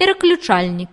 Переключальник.